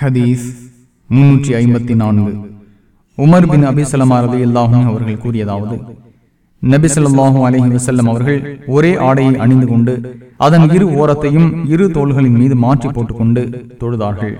ஹதீஸ் முன்னூற்றி ஐம்பத்தி நான்கு. உமர் பின் அபிசலமா ரதி அல்லாஹும் அவர்கள் கூறியதாவது நபி ஸல்லல்லாஹு அலைஹி அவர்கள் ஒரே ஆடையை அணிந்து கொண்டு அதன் இரு ஓரத்தையும் இரு தோள்களின் மீது மாற்றி போட்டுக்கொண்டு தொழுதார்கள்.